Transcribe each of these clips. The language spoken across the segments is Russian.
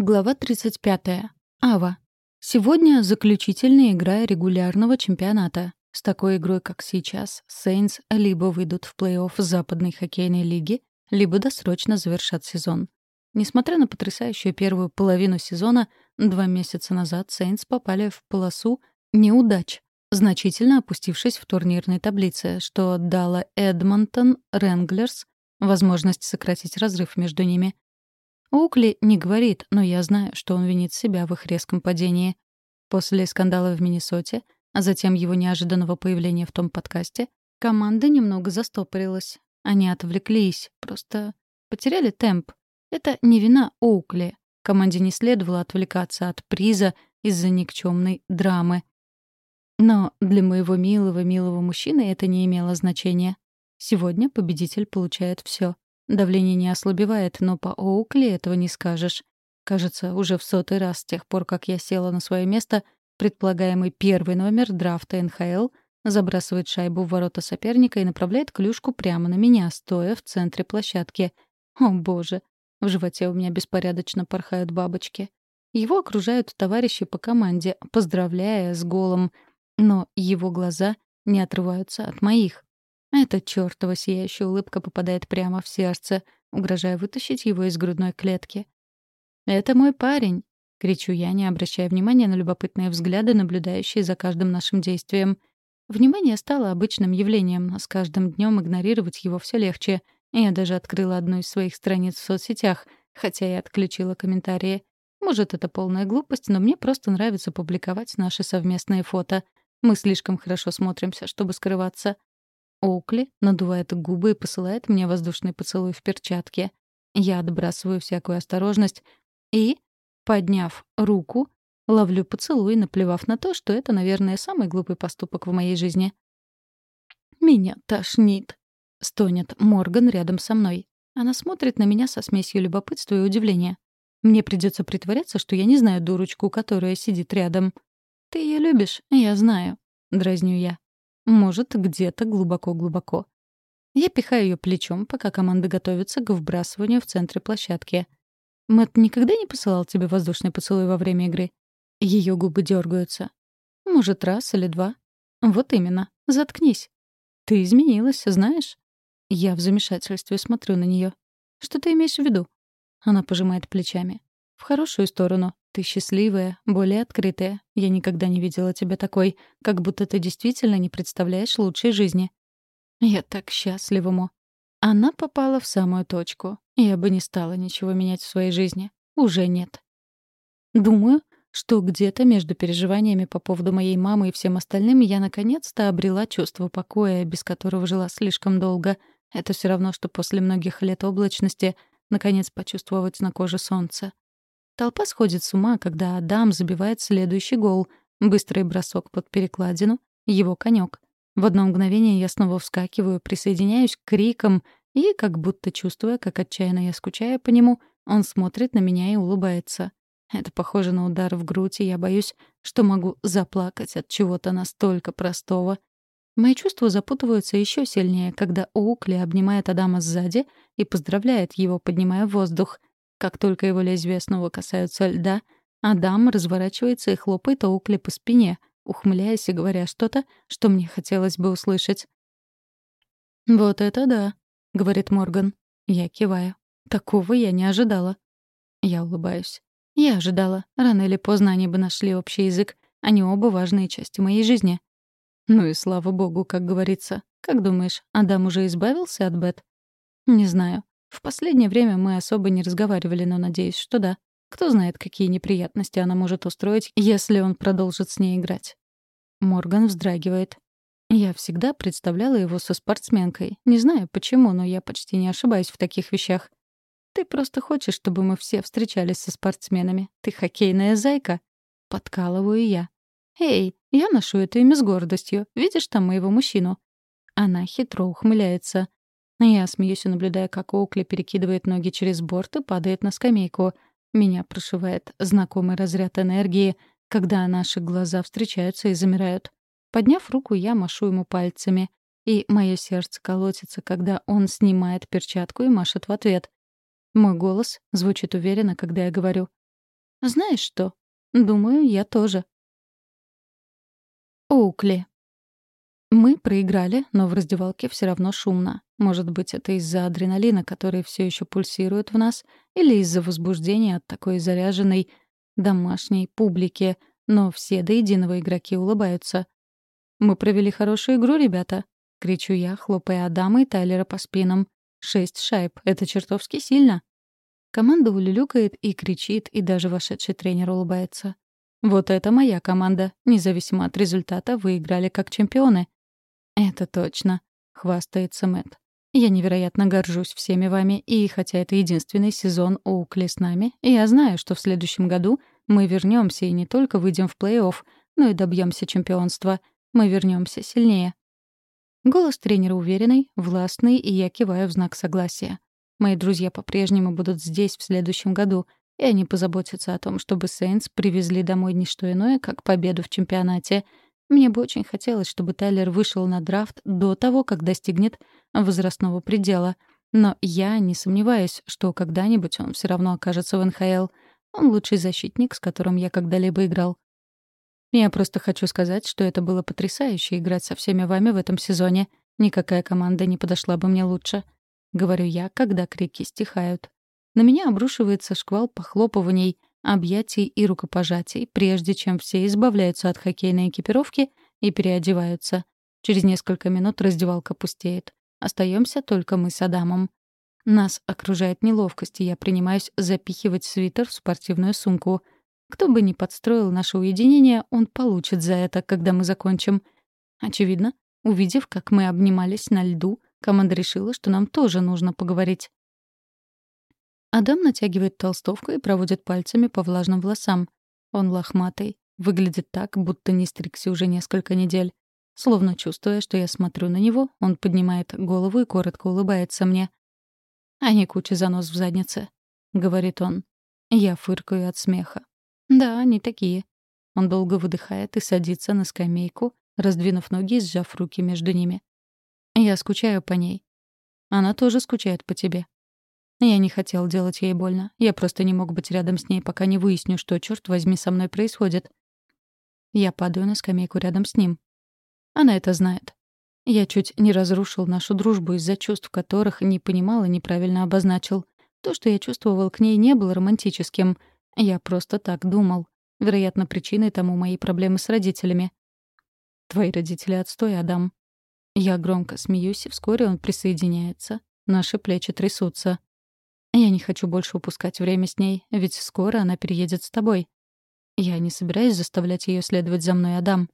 Глава 35. Ава. Сегодня заключительная игра регулярного чемпионата. С такой игрой, как сейчас, Сейнс либо выйдут в плей-офф Западной хоккейной лиги, либо досрочно завершат сезон. Несмотря на потрясающую первую половину сезона, два месяца назад Сейнс попали в полосу неудач, значительно опустившись в турнирной таблице, что дало Эдмонтон Ренглерс возможность сократить разрыв между ними — Укли не говорит, но я знаю, что он винит себя в их резком падении. После скандала в Миннесоте, а затем его неожиданного появления в том подкасте, команда немного застопорилась. Они отвлеклись, просто потеряли темп. Это не вина Оукли. Команде не следовало отвлекаться от приза из-за никчемной драмы. Но для моего милого-милого мужчины это не имело значения. Сегодня победитель получает все. Давление не ослабевает, но по Оукли этого не скажешь. Кажется, уже в сотый раз с тех пор, как я села на свое место, предполагаемый первый номер драфта НХЛ забрасывает шайбу в ворота соперника и направляет клюшку прямо на меня, стоя в центре площадки. О, боже! В животе у меня беспорядочно порхают бабочки. Его окружают товарищи по команде, поздравляя с голом, но его глаза не отрываются от моих. Эта чёртова сияющая улыбка попадает прямо в сердце, угрожая вытащить его из грудной клетки. «Это мой парень!» — кричу я, не обращая внимания на любопытные взгляды, наблюдающие за каждым нашим действием. Внимание стало обычным явлением, но с каждым днем игнорировать его все легче. Я даже открыла одну из своих страниц в соцсетях, хотя и отключила комментарии. Может, это полная глупость, но мне просто нравится публиковать наши совместные фото. Мы слишком хорошо смотримся, чтобы скрываться. Оукли надувает губы и посылает мне воздушный поцелуй в перчатке. Я отбрасываю всякую осторожность и, подняв руку, ловлю поцелуй, наплевав на то, что это, наверное, самый глупый поступок в моей жизни. «Меня тошнит», — стонет Морган рядом со мной. Она смотрит на меня со смесью любопытства и удивления. Мне придется притворяться, что я не знаю дурочку, которая сидит рядом. «Ты ее любишь, я знаю», — дразню я. Может, где-то глубоко-глубоко. Я пихаю ее плечом, пока команда готовится к вбрасыванию в центре площадки. Мэт никогда не посылал тебе воздушный поцелуй во время игры? Ее губы дергаются. Может, раз или два. Вот именно. Заткнись. Ты изменилась, знаешь? Я в замешательстве смотрю на нее. Что ты имеешь в виду? Она пожимает плечами. В хорошую сторону. Ты счастливая, более открытая. Я никогда не видела тебя такой, как будто ты действительно не представляешь лучшей жизни. Я так счастлива, Мо. Она попала в самую точку. Я бы не стала ничего менять в своей жизни. Уже нет. Думаю, что где-то между переживаниями по поводу моей мамы и всем остальным я наконец-то обрела чувство покоя, без которого жила слишком долго. Это все равно, что после многих лет облачности наконец почувствовать на коже солнце. Толпа сходит с ума, когда Адам забивает следующий гол. Быстрый бросок под перекладину — его конек. В одно мгновение я снова вскакиваю, присоединяюсь к крикам и, как будто чувствуя, как отчаянно я скучаю по нему, он смотрит на меня и улыбается. Это похоже на удар в грудь, и я боюсь, что могу заплакать от чего-то настолько простого. Мои чувства запутываются еще сильнее, когда Оукли обнимает Адама сзади и поздравляет его, поднимая воздух — как только его лезвия снова касаются льда, Адам разворачивается и хлопает Оукли по спине, ухмыляясь и говоря что-то, что мне хотелось бы услышать. «Вот это да», — говорит Морган. Я киваю. «Такого я не ожидала». Я улыбаюсь. Я ожидала. Рано или поздно они бы нашли общий язык. Они оба важные части моей жизни. Ну и слава богу, как говорится. Как думаешь, Адам уже избавился от Бет? Не знаю. В последнее время мы особо не разговаривали, но надеюсь, что да. Кто знает, какие неприятности она может устроить, если он продолжит с ней играть. Морган вздрагивает. Я всегда представляла его со спортсменкой. Не знаю почему, но я почти не ошибаюсь в таких вещах. Ты просто хочешь, чтобы мы все встречались со спортсменами. Ты хоккейная зайка. Подкалываю я. Эй, я ношу это имя с гордостью. Видишь там моего мужчину? Она хитро ухмыляется. Я смеюсь и наблюдая, как Оукли перекидывает ноги через борт и падает на скамейку. Меня прошивает знакомый разряд энергии, когда наши глаза встречаются и замирают. Подняв руку, я машу ему пальцами. И мое сердце колотится, когда он снимает перчатку и машет в ответ. Мой голос звучит уверенно, когда я говорю. Знаешь что? Думаю, я тоже. Оукли. Мы проиграли, но в раздевалке все равно шумно. Может быть, это из-за адреналина, который все еще пульсирует в нас, или из-за возбуждения от такой заряженной домашней публики, но все до единого игроки улыбаются. «Мы провели хорошую игру, ребята!» — кричу я, хлопая Адама и Тайлера по спинам. «Шесть шайб — это чертовски сильно!» Команда улюлюкает и кричит, и даже вошедший тренер улыбается. «Вот это моя команда. Независимо от результата, вы играли как чемпионы». «Это точно», — хвастается Мэтт. «Я невероятно горжусь всеми вами, и хотя это единственный сезон Оукли с нами, я знаю, что в следующем году мы вернемся и не только выйдем в плей-офф, но и добьемся чемпионства. Мы вернемся сильнее». Голос тренера уверенный, властный, и я киваю в знак согласия. Мои друзья по-прежнему будут здесь в следующем году, и они позаботятся о том, чтобы Сейнс привезли домой не что иное, как победу в чемпионате. Мне бы очень хотелось, чтобы Тайлер вышел на драфт до того, как достигнет возрастного предела. Но я не сомневаюсь, что когда-нибудь он все равно окажется в НХЛ. Он лучший защитник, с которым я когда-либо играл. Я просто хочу сказать, что это было потрясающе играть со всеми вами в этом сезоне. Никакая команда не подошла бы мне лучше. — говорю я, когда крики стихают. На меня обрушивается шквал похлопываний, объятий и рукопожатий, прежде чем все избавляются от хоккейной экипировки и переодеваются. Через несколько минут раздевалка пустеет. Остаемся только мы с Адамом. Нас окружает неловкость, и я принимаюсь запихивать свитер в спортивную сумку. Кто бы ни подстроил наше уединение, он получит за это, когда мы закончим. Очевидно, увидев, как мы обнимались на льду, Команда решила, что нам тоже нужно поговорить. Адам натягивает толстовку и проводит пальцами по влажным волосам. Он лохматый, выглядит так, будто не стригся уже несколько недель. Словно чувствуя, что я смотрю на него, он поднимает голову и коротко улыбается мне. «А не куча занос в заднице», — говорит он. Я фыркаю от смеха. «Да, они такие». Он долго выдыхает и садится на скамейку, раздвинув ноги и сжав руки между ними. Я скучаю по ней. Она тоже скучает по тебе. Я не хотел делать ей больно. Я просто не мог быть рядом с ней, пока не выясню, что, черт возьми, со мной происходит. Я падаю на скамейку рядом с ним. Она это знает. Я чуть не разрушил нашу дружбу из-за чувств, которых не понимал и неправильно обозначил. То, что я чувствовал к ней, не было романтическим. Я просто так думал. Вероятно, причиной тому мои проблемы с родителями. Твои родители отстой, Адам. Я громко смеюсь, и вскоре он присоединяется. Наши плечи трясутся. Я не хочу больше упускать время с ней, ведь скоро она переедет с тобой. Я не собираюсь заставлять ее следовать за мной, Адам.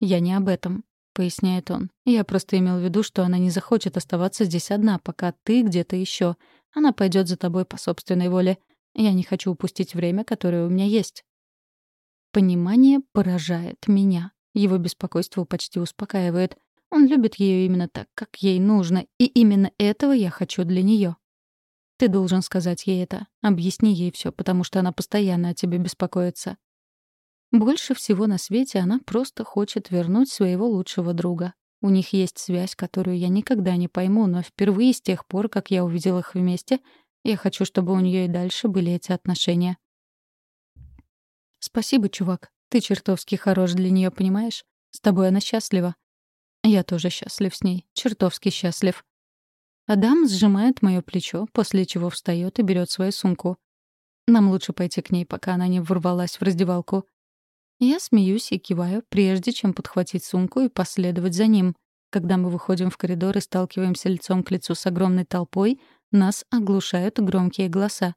Я не об этом, поясняет он. Я просто имел в виду, что она не захочет оставаться здесь одна, пока ты где-то еще. Она пойдет за тобой по собственной воле. Я не хочу упустить время, которое у меня есть. Понимание поражает меня. Его беспокойство почти успокаивает. Он любит ее именно так, как ей нужно, и именно этого я хочу для нее. Ты должен сказать ей это. Объясни ей все, потому что она постоянно о тебе беспокоится. Больше всего на свете она просто хочет вернуть своего лучшего друга. У них есть связь, которую я никогда не пойму, но впервые с тех пор, как я увидел их вместе, я хочу, чтобы у нее и дальше были эти отношения. Спасибо, чувак. Ты чертовски хорош для нее, понимаешь? С тобой она счастлива. Я тоже счастлив с ней, чертовски счастлив. Адам сжимает мое плечо, после чего встает и берет свою сумку. Нам лучше пойти к ней, пока она не ворвалась в раздевалку. Я смеюсь и киваю, прежде чем подхватить сумку и последовать за ним. Когда мы выходим в коридор и сталкиваемся лицом к лицу с огромной толпой, нас оглушают громкие голоса.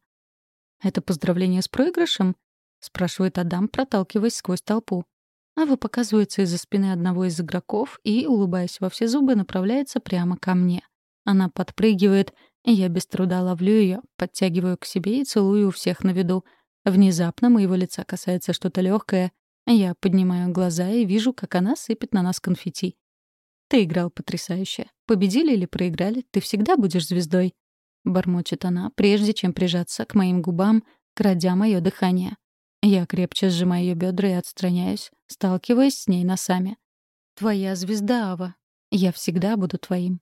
«Это поздравление с проигрышем?» — спрашивает Адам, проталкиваясь сквозь толпу. Ава показывается из-за спины одного из игроков и, улыбаясь во все зубы, направляется прямо ко мне. Она подпрыгивает, и я без труда ловлю ее, подтягиваю к себе и целую у всех на виду. Внезапно моего лица касается что-то легкое. Я поднимаю глаза и вижу, как она сыпет на нас конфетти. «Ты играл потрясающе. Победили или проиграли, ты всегда будешь звездой», — бормочет она, прежде чем прижаться к моим губам, крадя мое дыхание. Я крепче сжимаю ее бедра и отстраняюсь, сталкиваясь с ней носами. «Твоя звезда, Ава. Я всегда буду твоим.